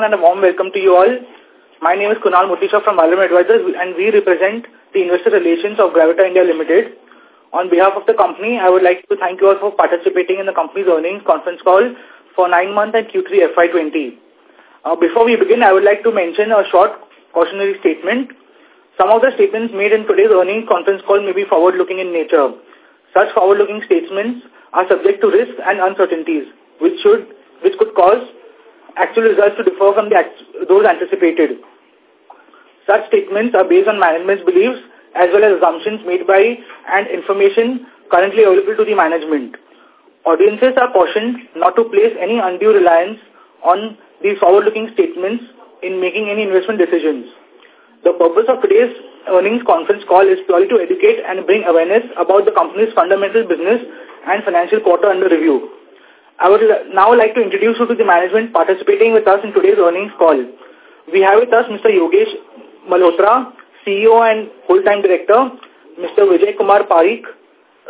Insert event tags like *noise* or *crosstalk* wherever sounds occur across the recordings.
and a warm welcome to you all. My name is Kunal Mutisha from Valorem Advisors and we represent the investor relations of Gravita India Limited. On behalf of the company, I would like to thank you all for participating in the company's earnings conference call for 9 month and Q3 FY20. Uh, before we begin, I would like to mention a short cautionary statement. Some of the statements made in today's earnings conference call may be forward-looking in nature. Such forward-looking statements are subject to risks and uncertainties, which should, which could cause actual results to differ from the, those anticipated. Such statements are based on management's beliefs as well as assumptions made by and information currently available to the management. Audiences are cautioned not to place any undue reliance on these forward-looking statements in making any investment decisions. The purpose of today's earnings conference call is purely to educate and bring awareness about the company's fundamental business and financial quarter under review. I would now like to introduce you to the management participating with us in today's earnings call. We have with us Mr. Yogesh Malhotra, CEO and full-time director, Mr. Vijay Kumar Parikh,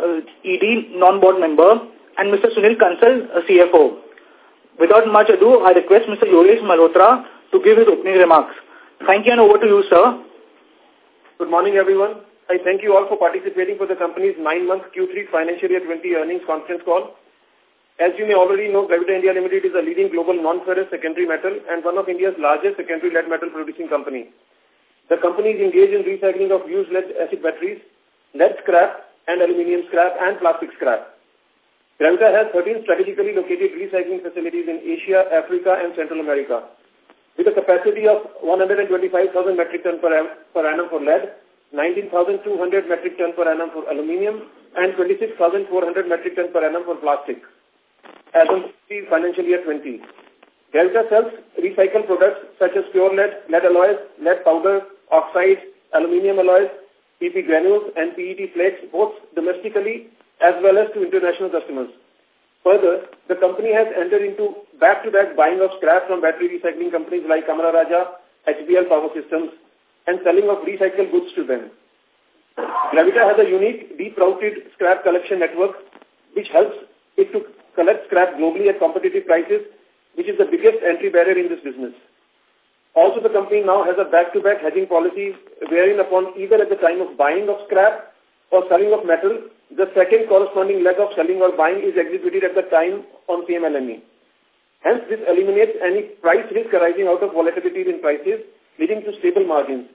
uh, ED non-board member, and Mr. Sunil Kansal, uh, CFO. Without much ado, I request Mr. Yogesh Malhotra to give his opening remarks. Thank you and over to you, sir. Good morning, everyone. I thank you all for participating for the company's nine-month Q3 financial year 20 earnings conference call. As you may already know, Gravita India Limited is a leading global non-ferrous secondary metal and one of India's largest secondary lead metal producing company. The company is engaged in recycling of used lead acid batteries, lead scrap and aluminium scrap and plastic scrap. Gravita has 13 strategically located recycling facilities in Asia, Africa and Central America. With a capacity of 125,000 metric ton per, per annum for lead, 19,200 metric ton per annum for aluminium and 26,400 metric ton per annum for plastic as on the financial year 20. Delta sells recycled products such as pure lead, lead alloys, lead powder, oxides, aluminium alloys, PP granules and PET flakes both domestically as well as to international customers. Further, the company has entered into back-to-back -back buying of scrap from battery recycling companies like Amara Raja, HBL Power Systems, and selling of recycled goods to them. Gravita has a unique deep-rooted scrap collection network which helps it to collect scrap globally at competitive prices, which is the biggest entry barrier in this business. Also, the company now has a back-to-back -back hedging policy wherein upon either at the time of buying of scrap or selling of metal, the second corresponding leg of selling or buying is executed at the time on CMLME. Hence, this eliminates any price risk arising out of volatility in prices, leading to stable margins.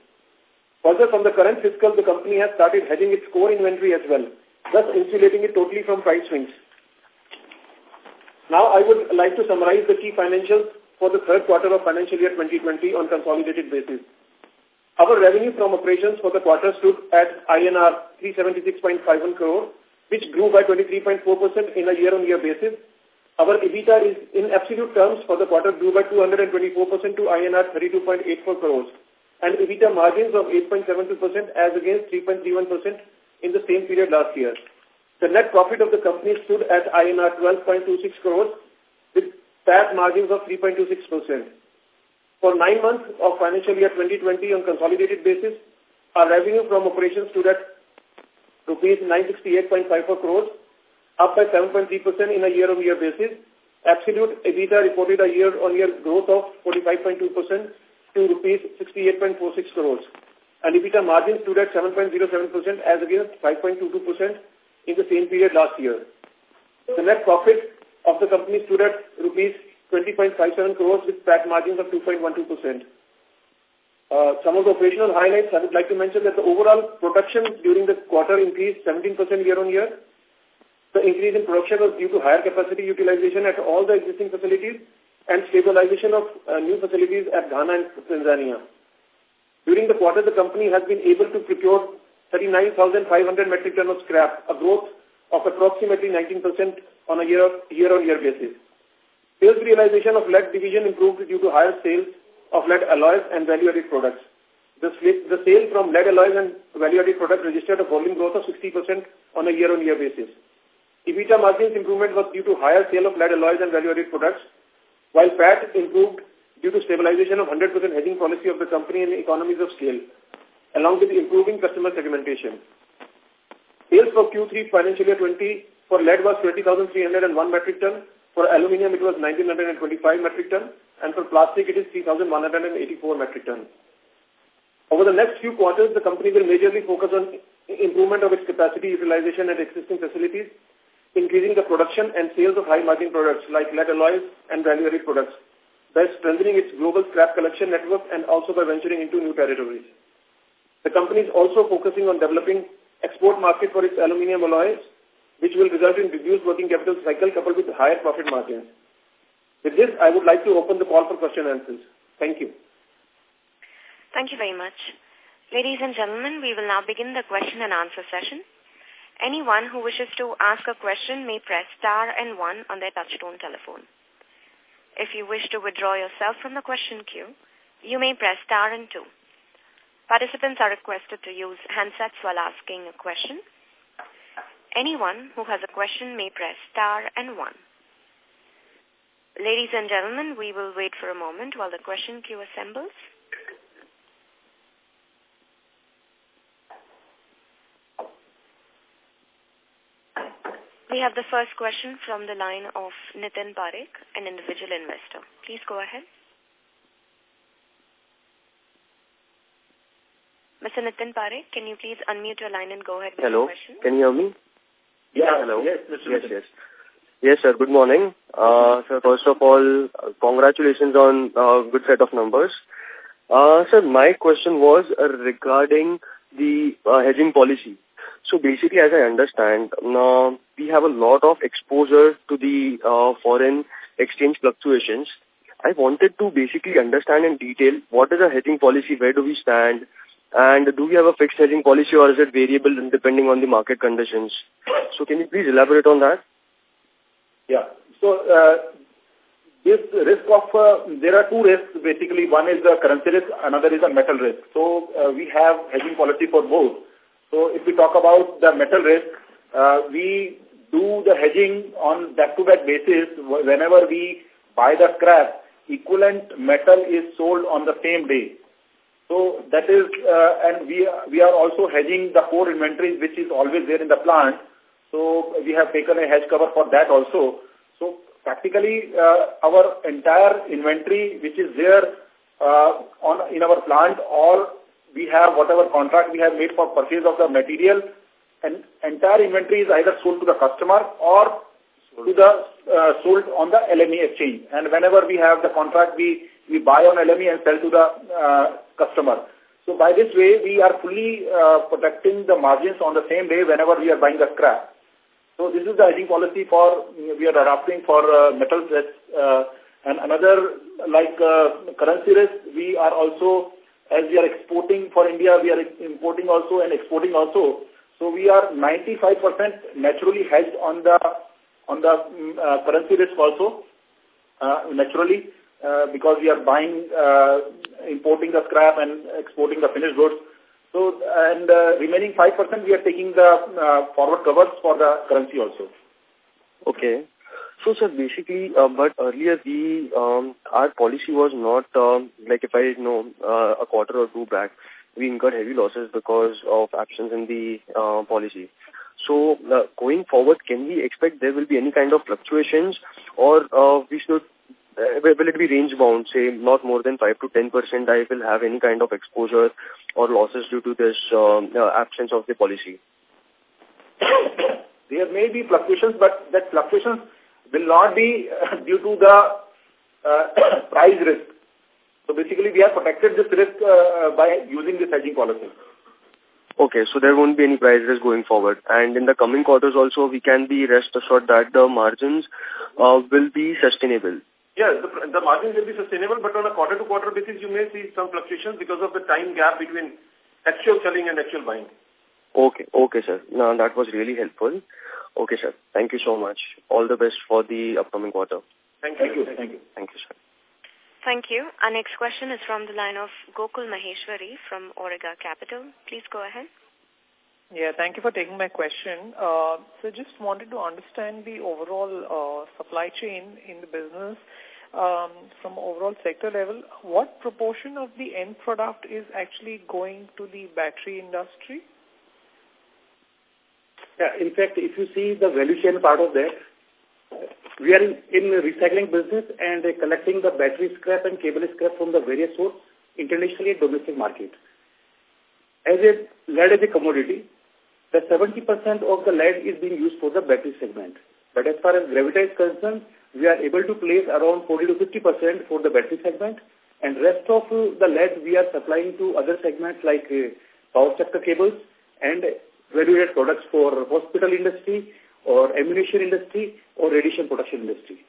Further, from the current fiscal, the company has started hedging its core inventory as well, thus insulating it totally from price swings. Now I would like to summarize the key financials for the third quarter of financial year 2020 on consolidated basis. Our revenue from operations for the quarter stood at INR 376.51 crore, which grew by 23.4% in a year-on-year -year basis. Our EBITDA is in absolute terms for the quarter grew by 224% to INR 32.84 crores and EBITDA margins of 8.72% as against 3.31% in the same period last year. The net profit of the company stood at INR 12.26 crores with PAT margins of 3.26%. For nine months of financial year 2020 on consolidated basis, our revenue from operations stood at rupees 968.54 crores, up by 7.3% in a year-on-year -year basis. Absolute EBITDA reported a year-on-year -year growth of 45.2% to rupees 68.46 crores. And EBITDA margin stood at 7.07% as against 5.22% in the same period last year. The net profit of the company stood at rupees 20.57 crores with PAT margins of 2.12%. Uh, some of the operational highlights, I would like to mention that the overall production during the quarter increased 17% year-on-year. The increase in production was due to higher capacity utilization at all the existing facilities and stabilization of uh, new facilities at Ghana and Tanzania. During the quarter, the company has been able to procure 39,500 metric ton of scrap, a growth of approximately 19% on a year-on-year -year basis. Sales realization of lead division improved due to higher sales of lead alloys and value-added products. The, the sale from lead alloys and value-added products registered a volume growth of 60% on a year-on-year -year basis. EBITDA margins improvement was due to higher sale of lead alloys and value-added products, while PAT improved due to stabilization of 100% hedging policy of the company and economies of scale along with improving customer segmentation. Sales for Q3 financial year 20 for lead was 20,301 metric ton. For aluminium, it was 1,925 metric ton. and for plastic it is 3,184 metric tons. Over the next few quarters, the company will majorly focus on improvement of its capacity utilization at existing facilities, increasing the production and sales of high-margin products like lead alloys and value-added products, thus strengthening its global scrap collection network and also by venturing into new territories. The company is also focusing on developing export market for its aluminium alloys, which will result in reduced working capital cycle coupled with higher profit margins. With this, I would like to open the call for question and answers. Thank you. Thank you very much. Ladies and gentlemen, we will now begin the question and answer session. Anyone who wishes to ask a question may press star and one on their touchtone telephone. If you wish to withdraw yourself from the question queue, you may press star and two. Participants are requested to use handsets while asking a question. Anyone who has a question may press star and one. Ladies and gentlemen, we will wait for a moment while the question queue assembles. We have the first question from the line of Nitin Parekh, an individual investor. Please go ahead. Mr. Nitin Parekh, can you please unmute your line and go ahead with Hello. your question? Hello, Can you hear me? Yeah, hello. Yes, Mr. Yes, yes. Yes, sir. Good morning. Uh, sir, first of all, uh, congratulations on uh, good set of numbers. Uh, sir, my question was uh, regarding the uh, hedging policy. So basically, as I understand, uh, we have a lot of exposure to the uh, foreign exchange fluctuations. I wanted to basically understand in detail what is our hedging policy, where do we stand, and do we have a fixed hedging policy or is it variable depending on the market conditions? So can you please elaborate on that? Yeah. So uh, this risk of, uh, there are two risks basically. One is the currency risk, another is a metal risk. So uh, we have hedging policy for both. So if we talk about the metal risk, uh, we do the hedging on back-to-back -back basis whenever we buy the scrap, equivalent metal is sold on the same day. So that is, uh, and we, we are also hedging the core inventories which is always there in the plant. So we have taken a hedge cover for that also. So practically uh, our entire inventory which is there uh, on in our plant or we have whatever contract we have made for purchase of the material and entire inventory is either sold to the customer or to the uh, sold on the LME exchange. And whenever we have the contract, we, we buy on LME and sell to the uh, customer. So by this way, we are fully uh, protecting the margins on the same day whenever we are buying the scrap. So this is the hedging policy for we are adopting for uh, metals. Uh, and another like uh, currency risk, we are also as we are exporting for India, we are importing also and exporting also. So we are 95% naturally hedged on the on the mm, uh, currency risk also, uh, naturally, uh, because we are buying, uh, importing the scrap and exporting the finished goods. So, and uh, remaining 5% we are taking the uh, forward covers for the currency also. Okay. So, sir, basically, uh, but earlier the um, our policy was not um, like if I know uh, a quarter or two back, we incurred heavy losses because of absence in the uh, policy. So, uh, going forward, can we expect there will be any kind of fluctuations, or uh, we should uh, will it be range bound, say not more than 5 to 10 percent I will have any kind of exposure or losses due to this um, uh, absence of the policy? *coughs* there may be fluctuations, but that fluctuations will not be uh, due to the uh, *coughs* price risk. So basically, we have protected this risk uh, by using this hedging policy. Okay, so there won't be any price risk going forward. And in the coming quarters also, we can be rest assured that the margins uh, will be sustainable. Yes, the, the margins will be sustainable, but on a quarter-to-quarter -quarter basis, you may see some fluctuations because of the time gap between actual selling and actual buying. Okay, okay, sir. No, that was really helpful. Okay, sir. Thank you so much. All the best for the upcoming quarter. Thank you. Thank you. Thank you, Thank you sir. Thank you. Our next question is from the line of Gokul Maheshwari from Awriga Capital. Please go ahead. Yeah, thank you for taking my question. Uh, so just wanted to understand the overall uh, supply chain in the business um, from overall sector level. What proportion of the end product is actually going to the battery industry? Yeah, in fact, if you see the value chain part of that, we are in, in recycling business and uh, collecting the battery scrap and cable scrap from the various sources internationally and domestic market. As a lead as a commodity, the 70% of the lead is being used for the battery segment. But as far as Gravita is concerned, we are able to place around 40 to 50% for the battery segment and rest of the lead we are supplying to other segments like uh, power sector cables and value-added products for hospital industry or ammunition industry or radiation protection industry.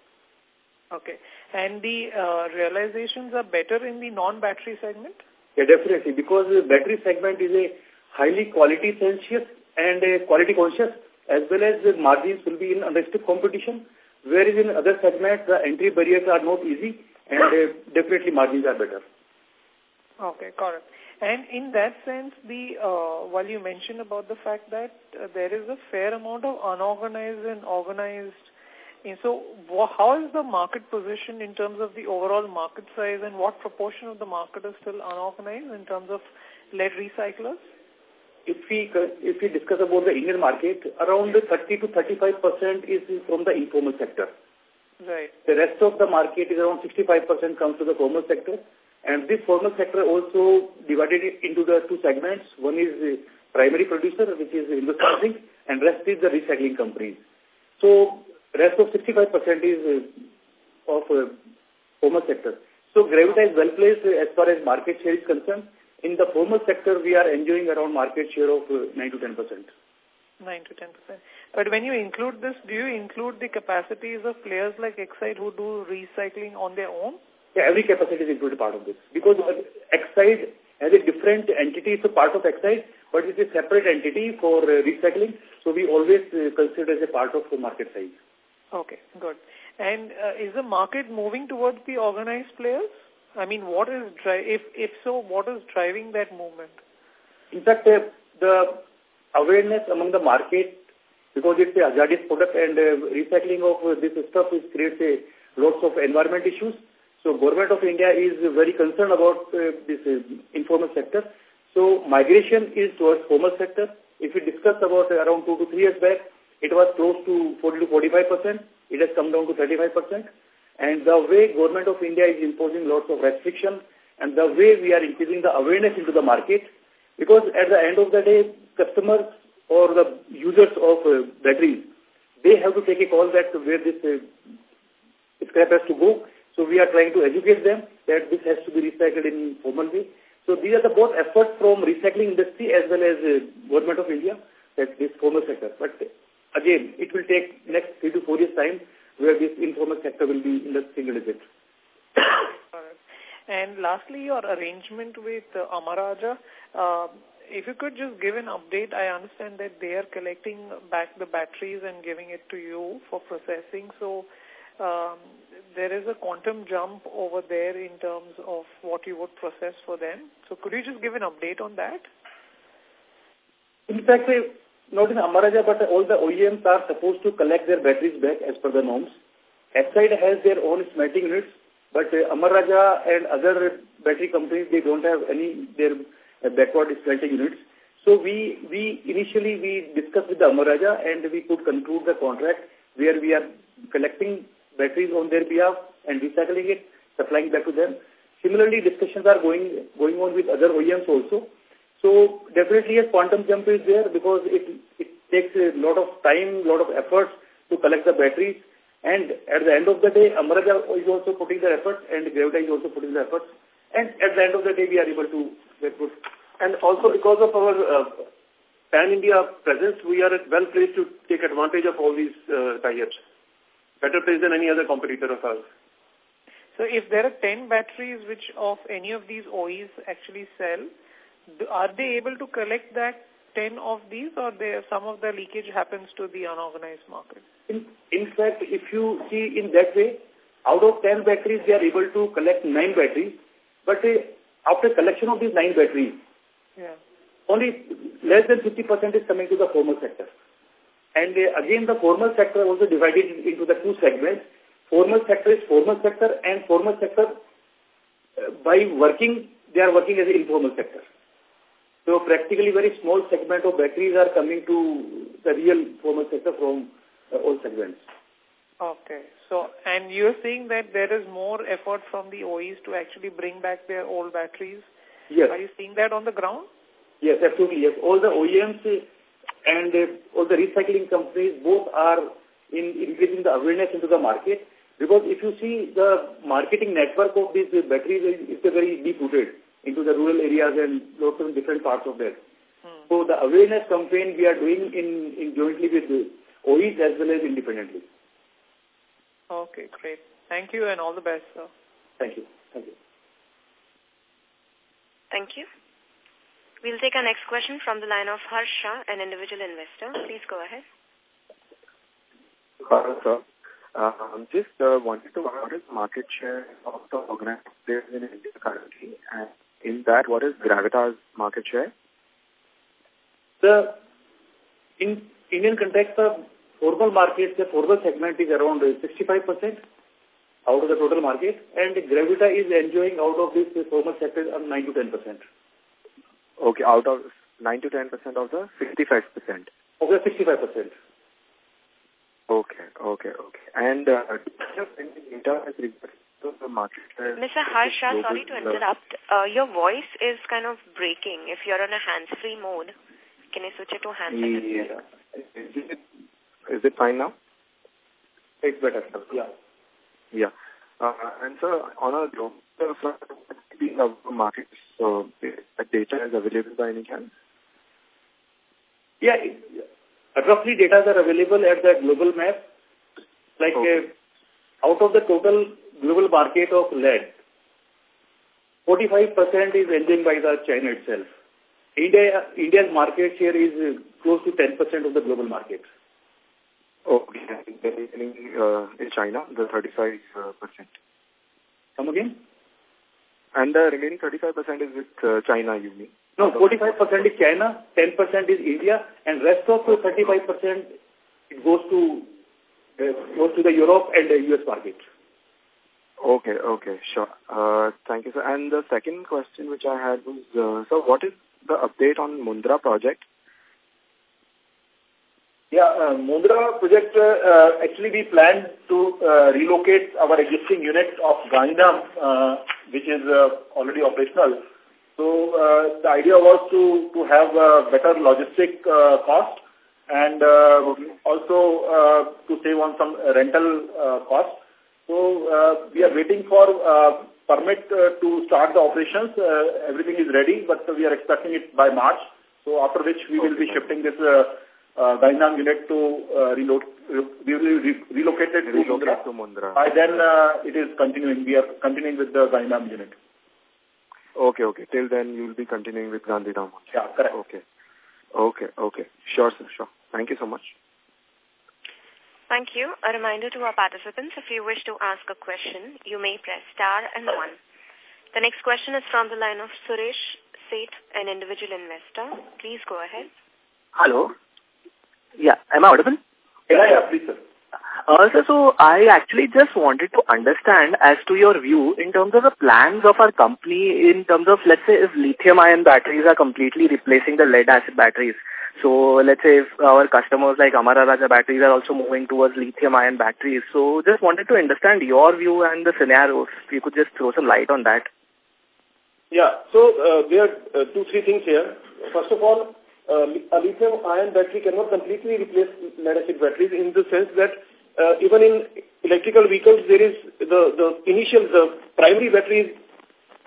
Okay. And the uh, realizations are better in the non-battery segment? Yeah, definitely, because the battery segment is a highly quality conscious and a quality conscious as well as the margins will be in unrestricted competition, whereas in other segments the entry barriers are not easy and uh, definitely margins are better. Okay, correct. And in that sense, the uh, while you mentioned about the fact that uh, there is a fair amount of unorganized and organized, and so how is the market position in terms of the overall market size and what proportion of the market is still unorganized in terms of lead recyclers? If we if we discuss about the Indian market, around 30 to 35 percent is from the informal sector. Right. The rest of the market is around 65 percent comes to the formal sector and this formal sector also divided into the two segments. One is the primary producer, which is Hindustan Zinc, and rest is the recycling companies. So rest of 65% is uh, of uh, formal sector. So Gravita is well placed as far as market share is concerned. In the formal sector, we are enjoying around market share of uh, 9 to 10 percent. 9 to 10 percent. But when you include this, do you include the capacities of players like Exide who do recycling on their own? Yeah, every capacity is included part of this. Because Exide has a different entity, it's a part of Exide, but it's a separate entity for uh, recycling. So we always uh, consider as a part of the market size. Okay, good. And uh, is the market moving towards the organized players? I mean, what is, if, if so, what is driving that movement? In fact, uh, the awareness among the market, because it's a hazardous product and uh, recycling of uh, this stuff is creates a lots of environment issues. So government of India is very concerned about uh, this uh, informal sector. So migration is towards formal sector. If we discuss about around two to three years back, it was close to 40 to 45 percent. It has come down to 35 percent. And the way government of India is imposing lots of restriction and the way we are increasing the awareness into the market, because at the end of the day, customers or the users of uh, batteries, they have to take a call that where this uh, scrap has to go so we are trying to educate them that this has to be recycled in formal way. So these are the both efforts from recycling industry as well as uh, government of India, that this formal sector. But again, it will take next three to four years time where this informal sector will be in the single digit. *coughs* and lastly, your arrangement with uh, Amara Raja, uh, if you could just give an update, I understand that they are collecting back the batteries and giving it to you for processing. So um, there is a quantum jump over there in terms of what you would process for them. So could you just give an update on that? In fact, not in Amara Raja, but all the OEMs are supposed to collect their batteries back as per the norms. Exide has their own smelting units, but uh, Amara Raja and other battery companies, they don't have any their uh, backward smelting units. So we, we initially we discussed with the Amara Raja and we could conclude the contract where we are collecting batteries on their behalf and recycling it, supplying back to them. Similarly, discussions are going going on with other OEMs also. So definitely a quantum jump is there because it, it takes a lot of time, lot of efforts to collect the batteries. And at the end of the day, Amara Raja is also putting their efforts and Gravita is also putting their efforts. And at the end of the day, we are able to get good. And also because of our uh, pan-India presence, we are well placed to take advantage of all these uh, tie-ups better placed than any other competitor of ours. So if there are 10 batteries which of any of these OEs actually sell, are they able to collect that 10 of these or there, some of the leakage happens to the unorganized market? In, in fact, if you see in that way, out of 10 batteries, they are able to collect 9 batteries. But uh, after collection of these 9 batteries, yeah. only less than 50% is coming to the formal sector. And uh, again, the formal sector also divided into the two segments. Formal sector is formal sector and formal sector, uh, by working, they are working as an informal sector. So practically very small segment of batteries are coming to the real formal sector from uh, all segments. Okay. So, and you're saying that there is more effort from the OEs to actually bring back their old batteries? Yes. Are you seeing that on the ground? Yes, absolutely. Yes. All the OEMs and uh, all the recycling companies both are in increasing the awareness into the market because if you see the marketing network of these batteries is, is very deep-rooted into the rural areas and lots of different parts of that. Hmm. So the awareness campaign we are doing in, in jointly with OEs as well as independently. Okay, great. Thank you and all the best, sir. Thank you. Thank you. Thank you. We'll take our next question from the line of Harsha, an individual investor. Please go ahead. Hello, sir. Uh, just uh, wanted to know what is market share of the organized players in India currently, and in that, what is Gravita's market share? The in Indian context, the formal market, the formal segment is around 65% out of the total market, and Gravita is enjoying out of this formal sector 9 to 10%. Okay, out of 9 to 10% of the 65%? Of the 65%. Okay, okay, okay. And uh, the market Mr. Harsha, sorry to interrupt. Uh, your voice is kind of breaking. If you're on a hands-free mode, can you switch it to hands-free? Yeah. Is it, is it fine now? It's better, yeah. Yeah. Uh, and so on a global front, the market so the data is available by any chance? Yeah, roughly data are available at the global map. Like okay. uh, out of the total global market of lead, 45% is enjoyed by the China itself. India, India's market share is close to 10% of the global market. Okay. Uh, in China, the 35%. Uh, Come again? And the remaining 35% is with uh, China, you mean? No, 45% is China, 10% is India, and rest of the 35% it goes to uh, goes to the Europe and the US market. Okay, okay, sure. Uh, thank you, sir. And the second question which I had was, uh, so what is the update on Mundra project? Yeah, uh, Mundra project, uh, uh, actually we plan to uh, relocate our existing unit of Gandhidham, uh, which is uh, already operational. So uh, the idea was to, to have a better logistic uh, cost and uh, also uh, to save on some rental uh, cost. So uh, we are waiting for uh, permit uh, to start the operations. Uh, everything is ready, but we are expecting it by March. So after which we will be shifting this uh, uh, Gandhidham unit to uh, reload, we will re relocated to Mundra. to Mundra. By then uh, it is continuing. We are continuing with the Gandhidham unit. Okay, okay. Till then you will be continuing with Gandhidham. Yeah, correct. Okay. Okay, okay. Sure, sir, sure. Thank you so much. Thank you. A reminder to our participants, if you wish to ask a question, you may press star and one. The next question is from the line of Suresh Seth, an individual investor. Please go ahead. Hello. Yeah, am I audible? Yeah, yeah, please, sir. Uh, so, so I actually just wanted to understand as to your view in terms of the plans of our company in terms of, let's say, if lithium-ion batteries are completely replacing the lead-acid batteries. So, let's say if our customers like Amara Raja batteries are also moving towards lithium-ion batteries. So, just wanted to understand your view and the scenarios. If you could just throw some light on that. Yeah, so uh, there are uh, two, three things here. First of all, a lithium-ion battery cannot completely replace lead-acid batteries in the sense that uh, even in electrical vehicles, there is the, the initial, the primary batteries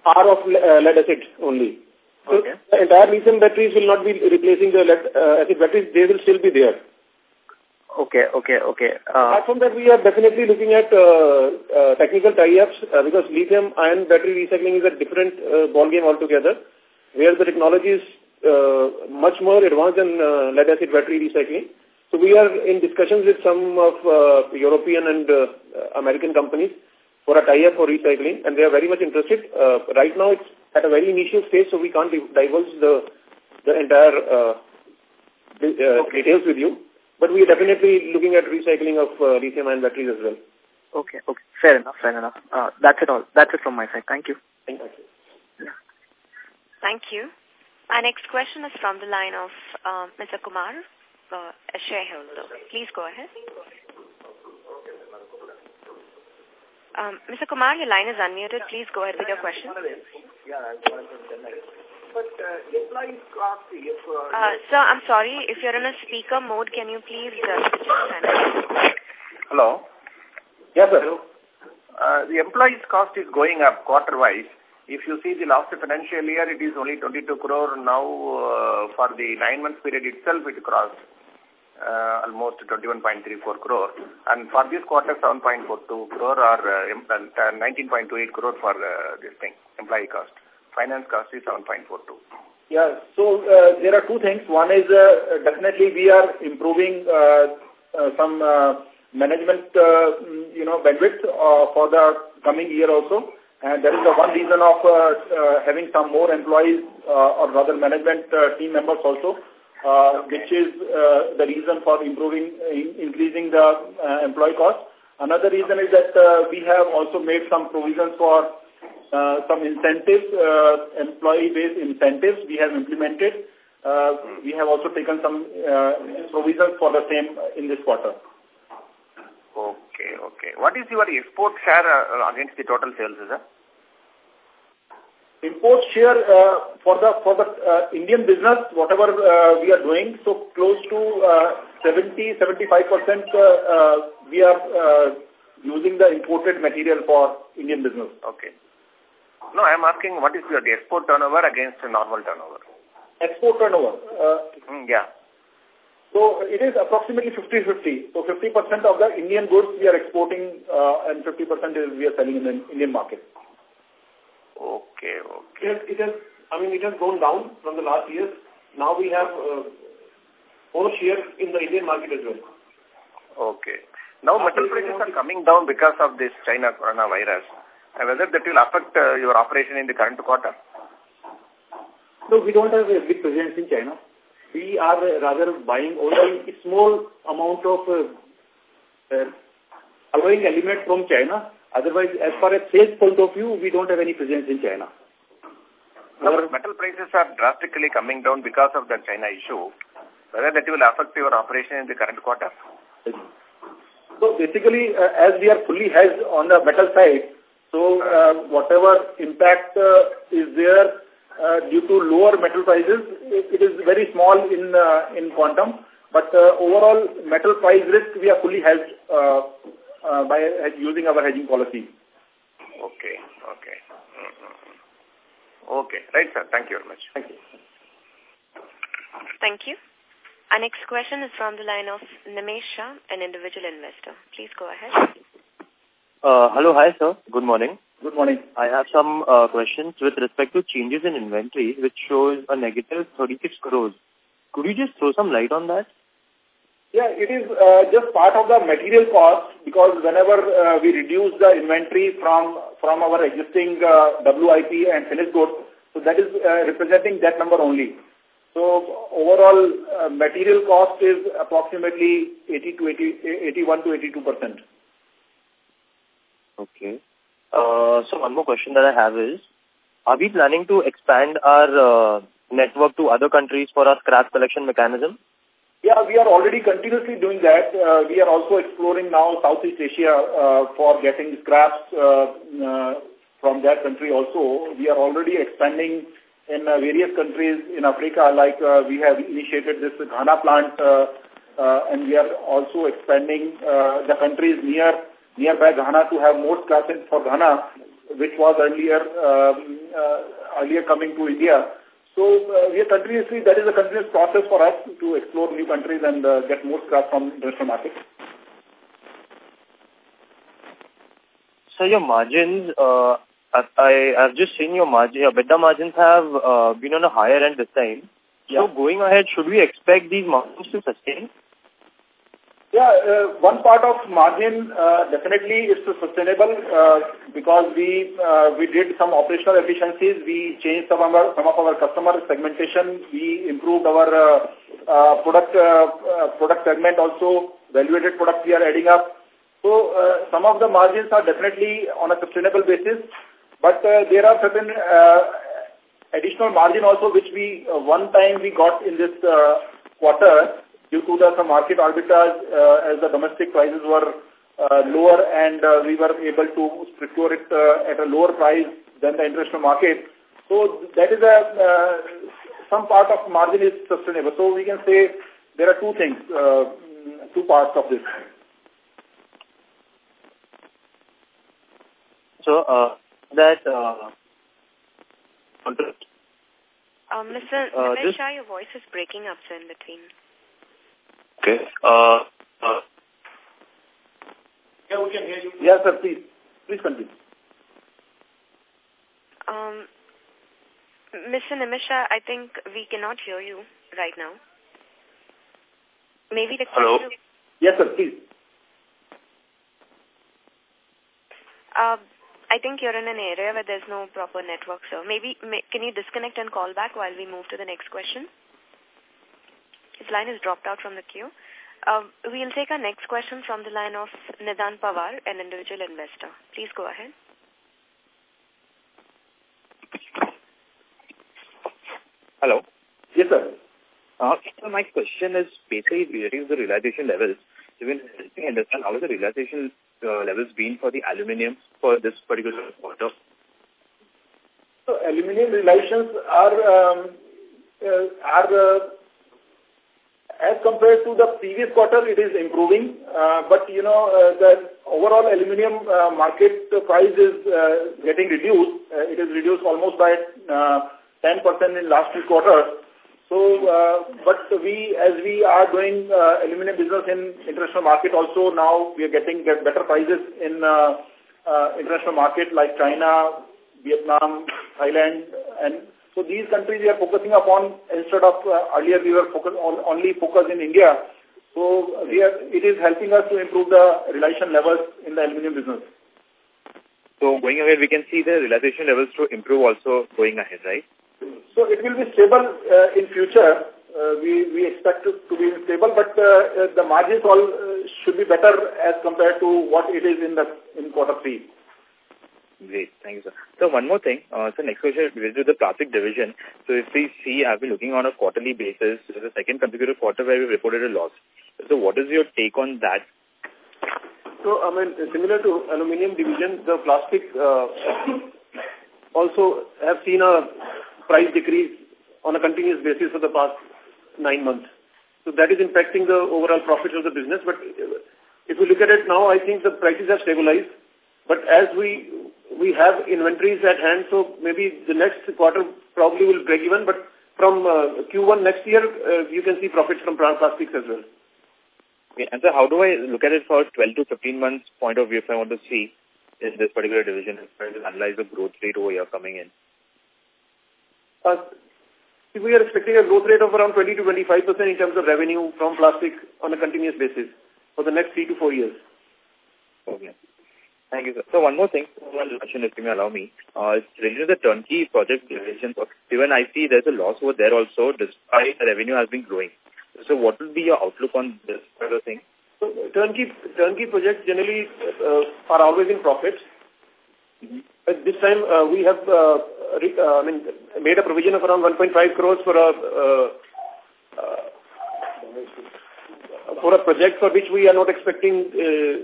are of uh, lead-acid only. So okay. the entire lithium batteries will not be replacing the lead-acid uh, batteries, they will still be there. Okay, okay, okay. Uh, Apart from that, we are definitely looking at uh, uh, technical tie-ups uh, because lithium-ion battery recycling is a different uh, ballgame altogether, where the technology is uh, much more advanced than uh, lead-acid battery recycling. So we are in discussions with some of uh, European and uh, American companies for a tie-up for recycling, and they are very much interested. Uh, right now, it's at a very initial stage, so we can't divulge the the entire uh, uh, okay. details with you. But we are definitely looking at recycling of uh, lithium-ion batteries as well. Okay, okay, fair enough, fair enough. Uh, that's it all. That's it from my side. Thank you. Thank you. Yeah. Thank you. Our next question is from the line of uh, Mr. Kumar, uh, a shareholder. Please go ahead. Um, Mr. Kumar, your line is unmuted. Please go ahead with your question. Yeah, I'm calling from Chennai. But uh, employee cost, if... Uh, uh, sir, I'm sorry. If you're in a speaker mode, can you please... Uh, Hello? Yes, sir. Hello. Uh, the employees cost is going up quarter-wise. If you see the last financial year, it is only 22 crore. Now, uh, for the nine months period itself, it crossed uh, almost 21.34 crore. And for this quarter, 7.42 crore or uh, 19.28 crore for uh, this thing, employee cost. Finance cost is 7.42. Yeah, so uh, there are two things. One is uh, definitely we are improving uh, uh, some uh, management, uh, you know, bandwidth uh, for the coming year also. And that is the one reason of uh, uh, having some more employees uh, or rather management uh, team members also, uh, which is uh, the reason for improving, in, increasing the uh, employee cost. Another reason is that uh, we have also made some provisions for uh, some incentives, uh, employee-based incentives we have implemented. Uh, we have also taken some uh, provisions for the same in this quarter. Okay, okay. What is your export share uh, against the total sales, sir? Import share uh, for the for the uh, Indian business, whatever uh, we are doing, so close to uh, 70 75 percent uh, uh, we are uh, using the imported material for Indian business. Okay. No, I am asking what is your export turnover against normal turnover? Export turnover. Uh, mm, yeah. So it is approximately 50-50. So 50% of the Indian goods we are exporting uh, and 50% is we are selling in the Indian market. Okay, okay. It has, it has, I mean, it has gone down from the last years. Now we have uh, more share in the Indian market as well. Okay. Now metal prices are coming down because of this China coronavirus. And whether that will affect uh, your operation in the current quarter? No, we don't have a big presence in China. We are rather buying only a small amount of uh, uh, alloying element from China. Otherwise, as far as sales point of view, we don't have any presence in China. No, but metal prices are drastically coming down because of the China issue. Whether that will affect your operation in the current quarter? So basically, uh, as we are fully hedged on the metal side, so uh, whatever impact uh, is there uh, due to lower metal prices, it, it is very small in uh, in quantum. But uh, overall metal price risk, we are fully hedged uh, uh, by using our hedging policy. Okay, okay. Mm -hmm. Okay, right, sir. Thank you very much. Thank you. Thank you. Our next question is from the line of Nimesh Shah, an individual investor. Please go ahead. Uh, hello, hi, sir. Good morning. Good morning. I have some uh, questions with respect to changes in inventory, which shows a negative 36 crores. Could you just throw some light on that? Yeah, it is uh, just part of the material cost because whenever uh, we reduce the inventory from from our existing uh, WIP and finished goods, so that is uh, representing that number only. So overall uh, material cost is approximately 80 to 80, 81 to 82 percent. Okay. Uh, so one more question that I have is, are we planning to expand our uh, network to other countries for our scrap collection mechanism? Yeah, we are already continuously doing that. Uh, we are also exploring now Southeast Asia uh, for getting scraps uh, uh, from that country also. We are already expanding in uh, various countries in Africa, like uh, we have initiated this Ghana plant, and we are also expanding the countries near nearby Ghana to have more scraps for Ghana, which was earlier um, uh, earlier coming to India. So uh, we are continuously, that is a continuous process for us to explore new countries and uh, get more scrap from international markets. So your margins, uh, I, I've just seen your margin, your beta margins have uh, been on a higher end this time. Yeah. So going ahead, should we expect these margins to sustain? Yeah, uh, one part of margin uh, definitely is sustainable uh, because we uh, we did some operational efficiencies. We changed some of our, some of our customer segmentation. We improved our uh, uh, product uh, uh, product segment also. Value-added products we are adding up. So uh, some of the margins are definitely on a sustainable basis, but uh, there are certain uh, additional margin also which we uh, one time we got in this uh, quarter due to the some market arbitrage uh, as the domestic prices were uh, lower and uh, we were able to procure it uh, at a lower price than the international market. So that is a, uh, some part of margin is sustainable. So we can say there are two things, uh, two parts of this. So, uh, that, uh, um, Mr. Uh, Nimesh Shah, your voice is breaking up, sir, in between. Okay. Uh, uh, Yeah, we can hear you. Yes, sir, please. Please continue. Um, Mr. Nimisha, I think we cannot hear you right now. Maybe the Hello? question- Yes, sir, please. Uh, I think you're in an area where there's no proper network, sir. Maybe, may, can you disconnect and call back while we move to the next question? His line is dropped out from the queue. Uh, we'll take our next question from the line of Nidan Pawar, an individual investor. Please go ahead. Hello. Yes, sir. Uh, so my question is basically relating to the realization levels. So we can understand how has the realization uh, levels been for the aluminium for this particular quarter? So aluminum realizations are um, uh, are uh, as compared to the previous quarter, it is improving. Uh, but you know uh, the overall aluminum uh, market price is uh, getting reduced. Uh, it is reduced almost by uh, 10% in last two quarters. So, uh, but we, as we are doing uh, aluminum business in international market also now, we are getting get better prices in uh, uh, international market like China, Vietnam, Thailand, and so these countries we are focusing upon instead of uh, earlier we were focus on, only focused in India. So we are, it is helping us to improve the realization levels in the aluminum business. So going ahead, we can see the realization levels to improve also going ahead, right? So it will be stable uh, in future. Uh, we, we expect it to be stable, but uh, uh, the margins all uh, should be better as compared to what it is in the in quarter three. Great. Thank you, sir. So one more thing. Uh, so next question is to the plastic division. So if we see, I've been looking on a quarterly basis, the second consecutive quarter where we reported a loss. So what is your take on that? So, I mean, similar to aluminium division, the plastic uh, also have seen a price decrease on a continuous basis for the past nine months. So that is impacting the overall profits of the business. But if you look at it now, I think the prices have stabilized. But as we we have inventories at hand, so maybe the next quarter probably will break even. But from uh, Q1 next year, uh, you can see profits from plastics as well. Okay. And so how do I look at it for 12 to 15 months point of view if I want to see in this particular division, if I will analyze the growth rate over here coming in? Uh, we are expecting a growth rate of around 20 to 25 percent in terms of revenue from plastic on a continuous basis for the next three to four years. Okay. Thank you, sir. So one more thing, one question if you may allow me. Uh, it's related to the turnkey project. So even I see there's a loss over there also despite the revenue has been growing. So what will be your outlook on this sort of thing? So turnkey, turnkey projects generally uh, are always in profits. Mm -hmm. At this time, uh, we have uh, re, uh, I mean, made a provision of around 1.5 crores for a uh, uh, for a project for which we are not expecting uh,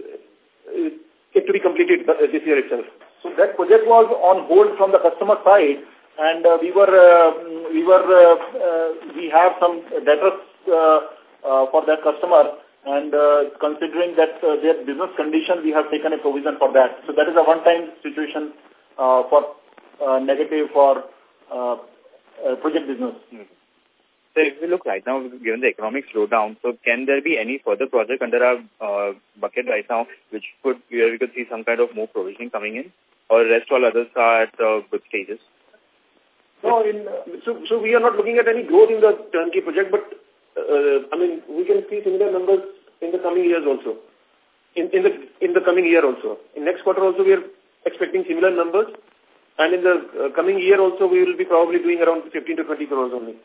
it to be completed this year itself. So that project was on hold from the customer side, and uh, we were uh, we were uh, uh, we have some debtors uh, uh, for that customer, and uh, considering that uh, their business condition, we have taken a provision for that. So that is a one-time situation uh, for uh, negative for uh, uh, project business. Hmm. So if we look right now, given the economic slowdown, so can there be any further project under our uh, bucket right now, which could where we could see some kind of more provisioning coming in, or rest all others are at uh, good stages? No, in, so so we are not looking at any growth in the turnkey project, but uh, I mean we can see similar numbers in the coming years also. In in the in the coming year also, in next quarter also we are expecting similar numbers, and in the uh, coming year also we will be probably doing around 15 to 20 crores only.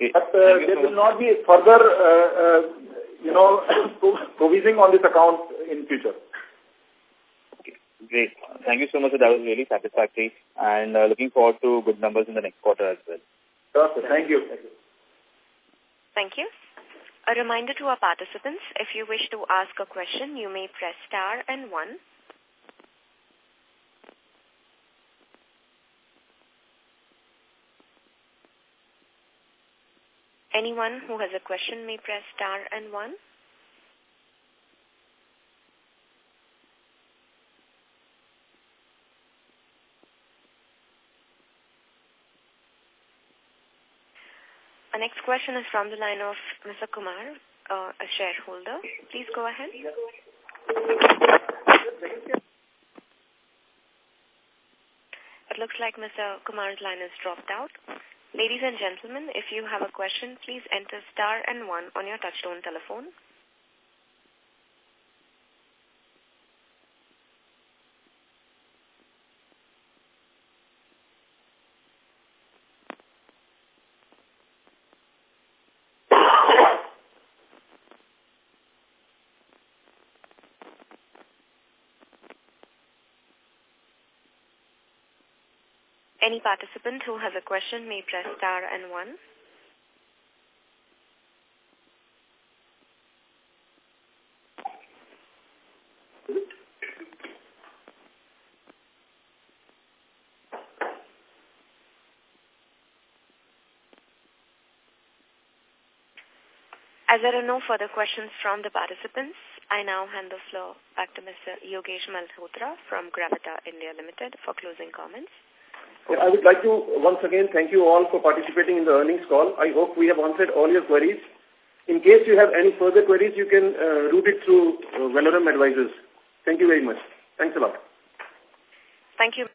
Okay. But uh, there will not be further, uh, uh, you know, *coughs* provisioning on this account in future. Okay, great. Thank you so much. That was really satisfactory, and uh, looking forward to good numbers in the next quarter as well. Sure, sir. Thank you. Thank you. Thank you. A reminder to our participants, if you wish to ask a question, you may press star and one. Anyone who has a question may press star and one. Our next question is from the line of Mr. Kumar, uh, a shareholder. Please go ahead. It looks like Mr. Kumar's line is dropped out. Ladies and gentlemen, if you have a question, please enter star and one on your touchtone telephone. Any participant who has a question may press star and one. As there are no further questions from the participants, I now hand the floor back to Mr. Yogesh Malhotra from Gravita India Limited for closing comments. I would like to once again thank you all for participating in the earnings call. I hope we have answered all your queries. In case you have any further queries, you can uh, route it through uh, Valorem Advisors. Thank you very much. Thanks a lot. Thank you.